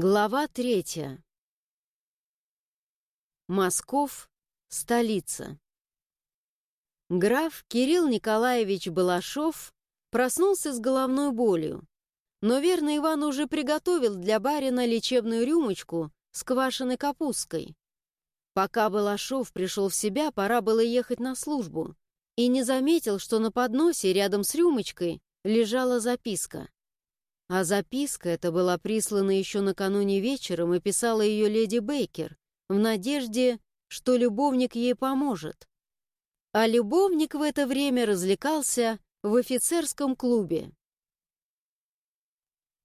Глава третья. Москов, столица. Граф Кирилл Николаевич Балашов проснулся с головной болью, но верно Иван уже приготовил для барина лечебную рюмочку с квашеной капусткой. Пока Балашов пришел в себя, пора было ехать на службу, и не заметил, что на подносе рядом с рюмочкой лежала записка. А записка эта была прислана еще накануне вечером и писала ее леди Бейкер в надежде, что любовник ей поможет. А любовник в это время развлекался в офицерском клубе.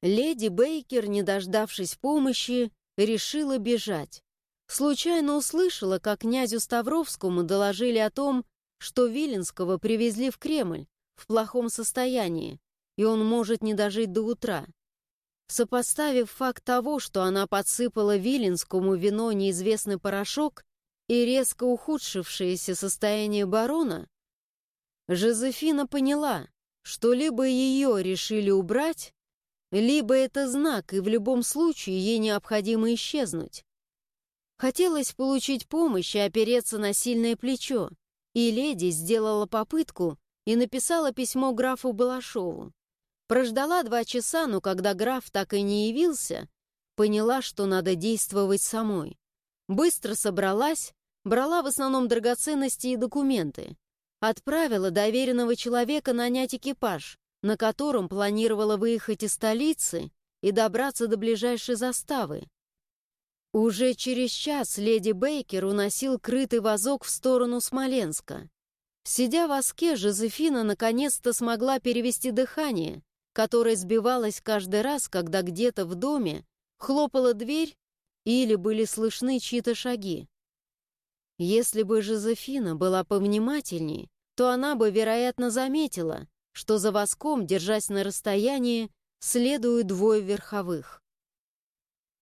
Леди Бейкер, не дождавшись помощи, решила бежать. Случайно услышала, как князю Ставровскому доложили о том, что Виленского привезли в Кремль в плохом состоянии, и он может не дожить до утра. Сопоставив факт того, что она подсыпала Виленскому вино неизвестный порошок и резко ухудшившееся состояние барона, Жозефина поняла, что либо ее решили убрать, либо это знак, и в любом случае ей необходимо исчезнуть. Хотелось получить помощь и опереться на сильное плечо, и леди сделала попытку и написала письмо графу Балашову. Прождала два часа, но когда граф так и не явился, поняла, что надо действовать самой. Быстро собралась, брала в основном драгоценности и документы. Отправила доверенного человека нанять экипаж, на котором планировала выехать из столицы и добраться до ближайшей заставы. Уже через час леди Бейкер уносил крытый вазок в сторону Смоленска. Сидя в воске, Жозефина наконец-то смогла перевести дыхание которая сбивалась каждый раз, когда где-то в доме хлопала дверь или были слышны чьи-то шаги. Если бы Жозефина была повнимательней, то она бы, вероятно, заметила, что за воском, держась на расстоянии, следуют двое верховых.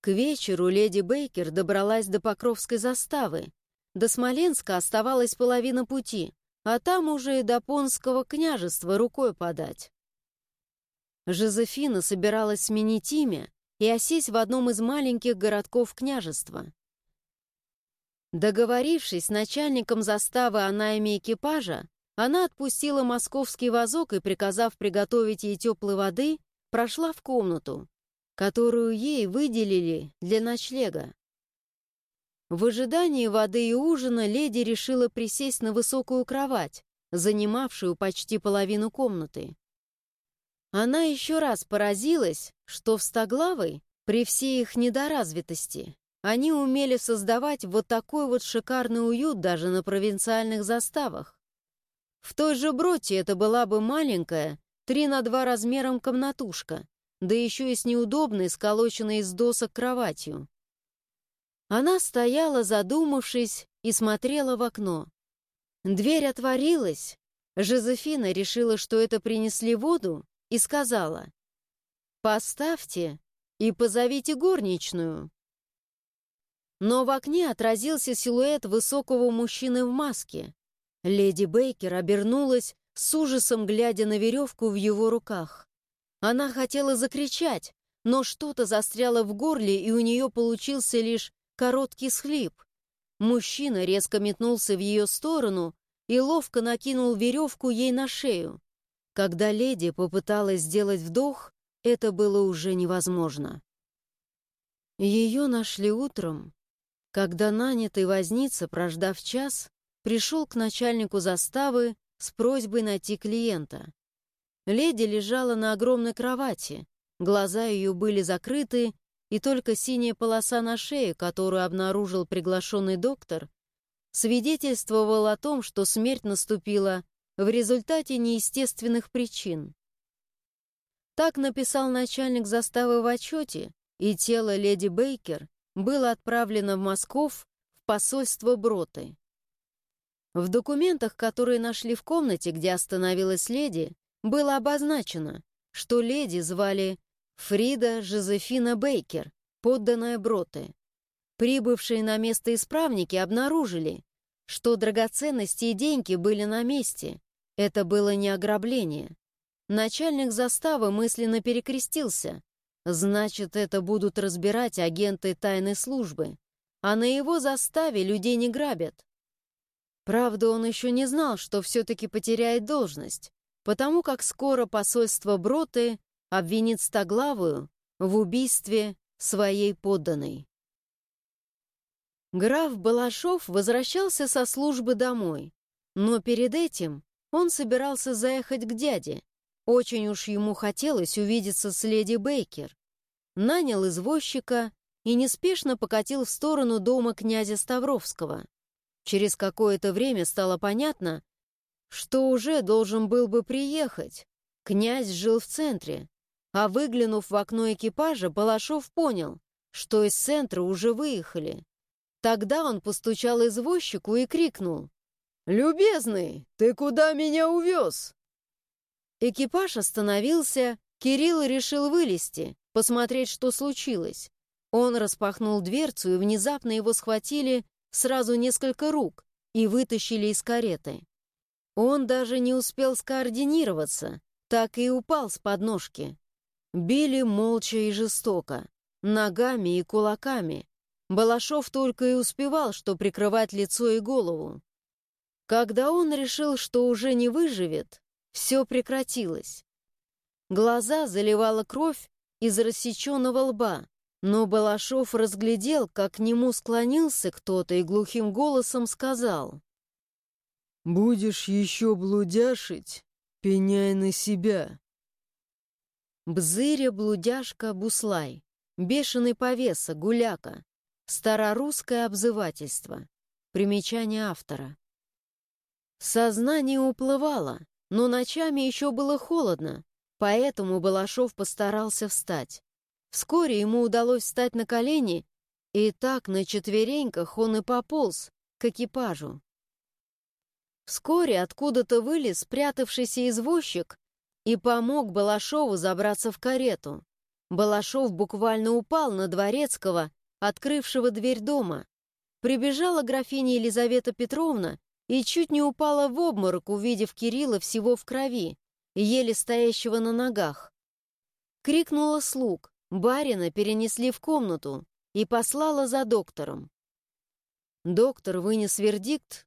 К вечеру леди Бейкер добралась до Покровской заставы. До Смоленска оставалась половина пути, а там уже и до Понского княжества рукой подать. Жозефина собиралась сменить имя и осесть в одном из маленьких городков княжества. Договорившись с начальником заставы о найме экипажа, она отпустила московский вазок и, приказав приготовить ей теплой воды, прошла в комнату, которую ей выделили для ночлега. В ожидании воды и ужина леди решила присесть на высокую кровать, занимавшую почти половину комнаты. Она еще раз поразилась, что в Стоглавой, при всей их недоразвитости, они умели создавать вот такой вот шикарный уют даже на провинциальных заставах. В той же Броте это была бы маленькая, три на два размером комнатушка, да еще и с неудобной, сколоченной из досок кроватью. Она стояла, задумавшись, и смотрела в окно. Дверь отворилась. Жозефина решила, что это принесли воду, и сказала, «Поставьте и позовите горничную». Но в окне отразился силуэт высокого мужчины в маске. Леди Бейкер обернулась, с ужасом глядя на веревку в его руках. Она хотела закричать, но что-то застряло в горле, и у нее получился лишь короткий схлип. Мужчина резко метнулся в ее сторону и ловко накинул веревку ей на шею. Когда леди попыталась сделать вдох, это было уже невозможно. Ее нашли утром, когда нанятый возница, прождав час, пришел к начальнику заставы с просьбой найти клиента. Леди лежала на огромной кровати, глаза ее были закрыты, и только синяя полоса на шее, которую обнаружил приглашенный доктор, свидетельствовала о том, что смерть наступила в результате неестественных причин. Так написал начальник заставы в отчете, и тело леди Бейкер было отправлено в Москов в посольство Броты. В документах, которые нашли в комнате, где остановилась леди, было обозначено, что леди звали Фрида Жозефина Бейкер, подданная Броты. Прибывшие на место исправники обнаружили, что драгоценности и деньги были на месте, это было не ограбление. Начальник заставы мысленно перекрестился. Значит, это будут разбирать агенты тайной службы, а на его заставе людей не грабят. Правда, он еще не знал, что все-таки потеряет должность, потому как скоро посольство Броты обвинит Стоглавую в убийстве своей подданной. Граф Балашов возвращался со службы домой, но перед этим он собирался заехать к дяде, очень уж ему хотелось увидеться с леди Бейкер. Нанял извозчика и неспешно покатил в сторону дома князя Ставровского. Через какое-то время стало понятно, что уже должен был бы приехать. Князь жил в центре, а выглянув в окно экипажа, Балашов понял, что из центра уже выехали. Тогда он постучал извозчику и крикнул. «Любезный, ты куда меня увез?» Экипаж остановился, Кирилл решил вылезти, посмотреть, что случилось. Он распахнул дверцу, и внезапно его схватили сразу несколько рук и вытащили из кареты. Он даже не успел скоординироваться, так и упал с подножки. Били молча и жестоко, ногами и кулаками. Балашов только и успевал, что прикрывать лицо и голову. Когда он решил, что уже не выживет, все прекратилось. Глаза заливала кровь из рассеченного лба, но Балашов разглядел, как к нему склонился кто-то и глухим голосом сказал. «Будешь еще блудяшить, пеняй на себя». Бзыря, блудяшка, буслай, бешеный повеса, гуляка, старорусское обзывательство, примечание автора. Сознание уплывало, но ночами еще было холодно, поэтому Балашов постарался встать. Вскоре ему удалось встать на колени, и так на четвереньках он и пополз к экипажу. Вскоре откуда-то вылез спрятавшийся извозчик и помог Балашову забраться в карету. Балашов буквально упал на Дворецкого, открывшего дверь дома. Прибежала графиня Елизавета Петровна и чуть не упала в обморок, увидев Кирилла всего в крови, еле стоящего на ногах. Крикнула слуг, барина перенесли в комнату и послала за доктором. Доктор вынес вердикт,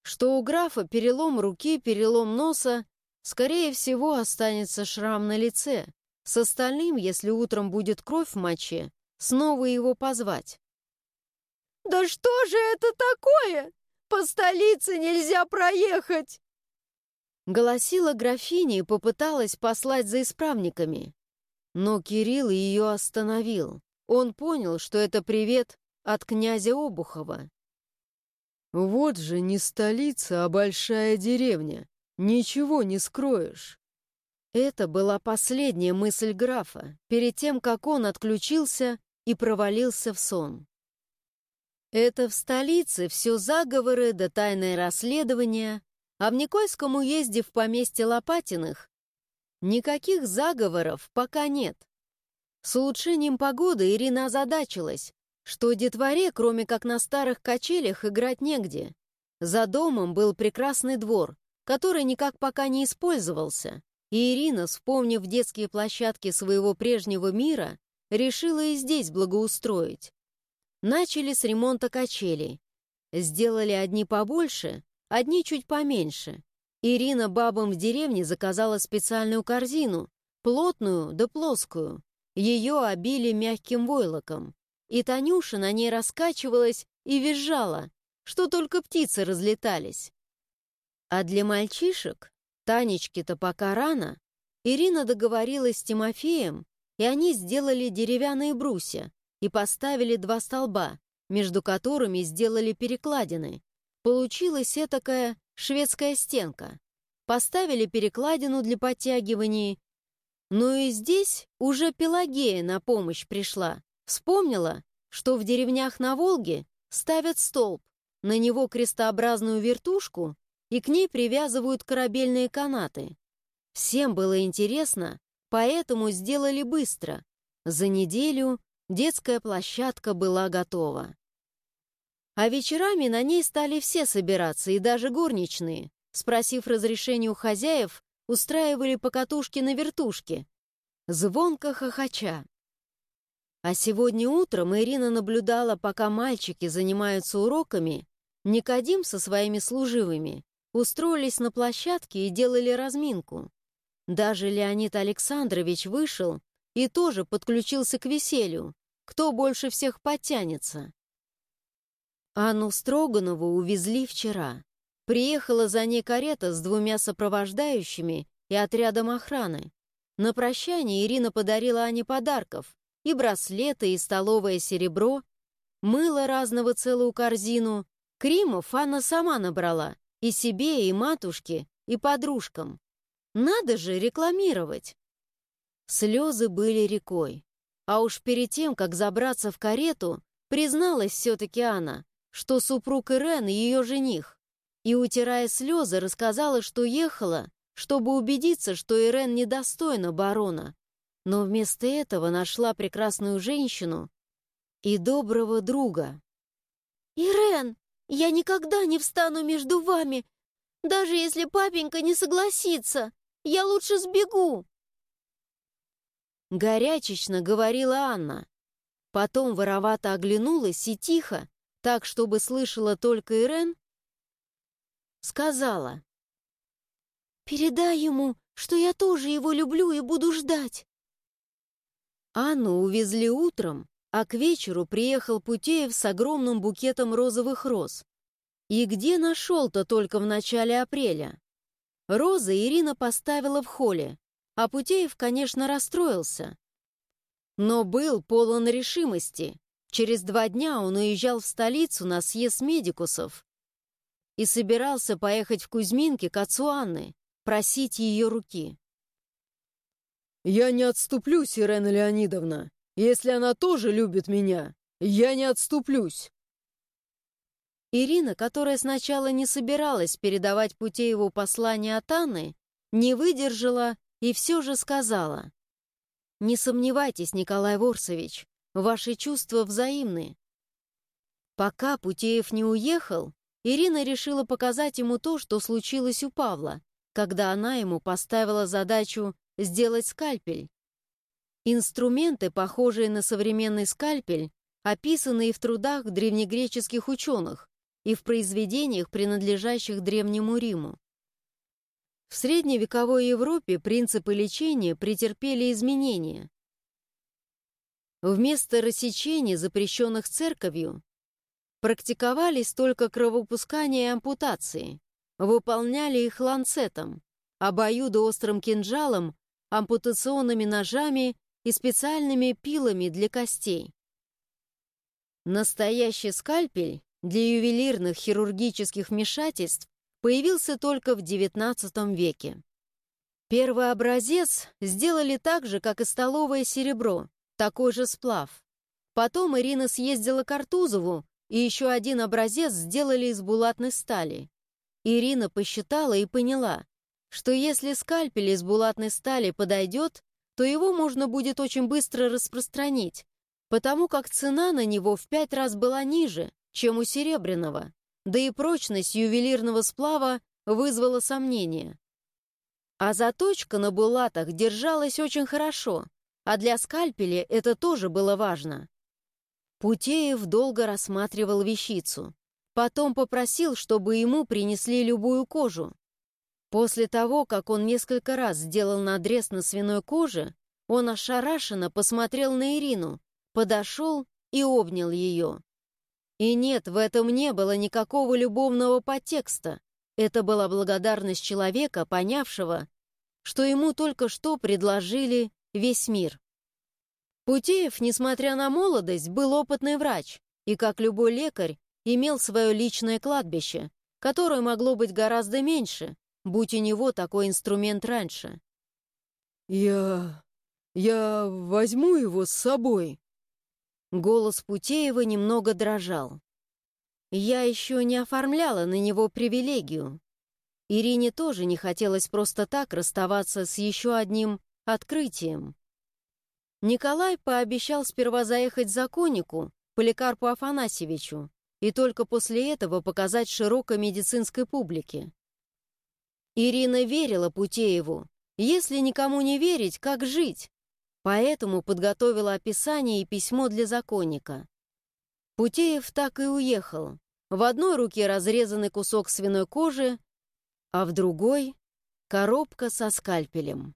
что у графа перелом руки, перелом носа, скорее всего, останется шрам на лице. С остальным, если утром будет кровь в моче, снова его позвать. «Да что же это такое?» По столице нельзя проехать!» Голосила графиня и попыталась послать за исправниками. Но Кирилл ее остановил. Он понял, что это привет от князя Обухова. «Вот же не столица, а большая деревня. Ничего не скроешь». Это была последняя мысль графа, перед тем, как он отключился и провалился в сон. Это в столице все заговоры да тайное расследование, а в Никольском уезде в поместье Лопатиных никаких заговоров пока нет. С улучшением погоды Ирина озадачилась, что детворе, кроме как на старых качелях, играть негде. За домом был прекрасный двор, который никак пока не использовался, и Ирина, вспомнив детские площадки своего прежнего мира, решила и здесь благоустроить. Начали с ремонта качелей. Сделали одни побольше, одни чуть поменьше. Ирина бабам в деревне заказала специальную корзину, плотную да плоскую. Ее обили мягким войлоком. И Танюша на ней раскачивалась и визжала, что только птицы разлетались. А для мальчишек, Танечке-то пока рано, Ирина договорилась с Тимофеем, и они сделали деревянные брусья, и поставили два столба, между которыми сделали перекладины. Получилась этакая шведская стенка. Поставили перекладину для подтягиваний. Но и здесь уже Пелагея на помощь пришла. Вспомнила, что в деревнях на Волге ставят столб, на него крестообразную вертушку и к ней привязывают корабельные канаты. Всем было интересно, поэтому сделали быстро. За неделю Детская площадка была готова. А вечерами на ней стали все собираться, и даже горничные. Спросив разрешения у хозяев, устраивали покатушки на вертушке. звонко хохоча. А сегодня утром Ирина наблюдала, пока мальчики занимаются уроками, Никодим со своими служивыми устроились на площадке и делали разминку. Даже Леонид Александрович вышел и тоже подключился к веселью, кто больше всех подтянется. Анну Строганову увезли вчера. Приехала за ней карета с двумя сопровождающими и отрядом охраны. На прощание Ирина подарила Ане подарков и браслеты, и столовое серебро, мыло разного целую корзину. Кримов Анна сама набрала, и себе, и матушке, и подружкам. Надо же рекламировать. Слезы были рекой. А уж перед тем, как забраться в карету, призналась все-таки Анна, что супруг Ирен ее жених. И, утирая слезы, рассказала, что ехала, чтобы убедиться, что Ирен недостойна барона. Но вместо этого нашла прекрасную женщину и доброго друга. «Ирен, я никогда не встану между вами, даже если папенька не согласится. Я лучше сбегу!» Горячечно говорила Анна. Потом воровато оглянулась и тихо, так, чтобы слышала только Ирен, сказала. «Передай ему, что я тоже его люблю и буду ждать». Анну увезли утром, а к вечеру приехал Путеев с огромным букетом розовых роз. И где нашел-то только в начале апреля? Розы Ирина поставила в холле, а Путеев, конечно, расстроился. Но был полон решимости. Через два дня он уезжал в столицу на съезд медикусов и собирался поехать в Кузьминки к отцу Анны, просить ее руки. «Я не отступлюсь, Ирена Леонидовна. Если она тоже любит меня, я не отступлюсь». Ирина, которая сначала не собиралась передавать Путееву послание от Анны, не выдержала и все же сказала. «Не сомневайтесь, Николай Ворсович, ваши чувства взаимны». Пока Путеев не уехал, Ирина решила показать ему то, что случилось у Павла, когда она ему поставила задачу сделать скальпель. Инструменты, похожие на современный скальпель, описаны и в трудах древнегреческих ученых, и в произведениях, принадлежащих Древнему Риму. В средневековой Европе принципы лечения претерпели изменения. Вместо рассечений, запрещенных церковью, практиковались только кровопускание и ампутации, выполняли их ланцетом, обоюдоострым кинжалом, ампутационными ножами и специальными пилами для костей. Настоящий скальпель для ювелирных хирургических вмешательств появился только в XIX веке. Первый образец сделали так же, как и столовое серебро, такой же сплав. Потом Ирина съездила к Артузову, и еще один образец сделали из булатной стали. Ирина посчитала и поняла, что если скальпель из булатной стали подойдет, то его можно будет очень быстро распространить, потому как цена на него в пять раз была ниже, чем у серебряного да и прочность ювелирного сплава вызвала сомнения. А заточка на булатах держалась очень хорошо, а для скальпеля это тоже было важно. Путеев долго рассматривал вещицу. Потом попросил, чтобы ему принесли любую кожу. После того, как он несколько раз сделал надрез на свиной коже, он ошарашенно посмотрел на Ирину, подошел и обнял ее. И нет, в этом не было никакого любовного подтекста. Это была благодарность человека, понявшего, что ему только что предложили весь мир. Путеев, несмотря на молодость, был опытный врач и, как любой лекарь, имел свое личное кладбище, которое могло быть гораздо меньше, будь у него такой инструмент раньше. «Я... я возьму его с собой», Голос Путеева немного дрожал. Я еще не оформляла на него привилегию. Ирине тоже не хотелось просто так расставаться с еще одним открытием. Николай пообещал сперва заехать законнику, Поликарпу Афанасьевичу, и только после этого показать широкой медицинской публике. Ирина верила Путееву. Если никому не верить, как жить? Поэтому подготовила описание и письмо для законника. Путеев так и уехал. В одной руке разрезанный кусок свиной кожи, а в другой — коробка со скальпелем.